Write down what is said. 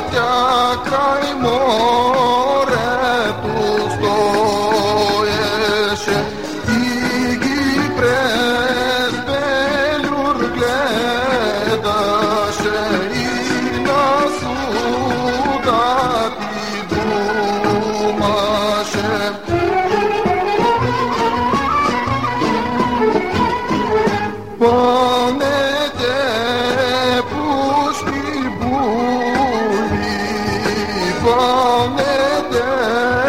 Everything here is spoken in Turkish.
त्या काळी मोर ponete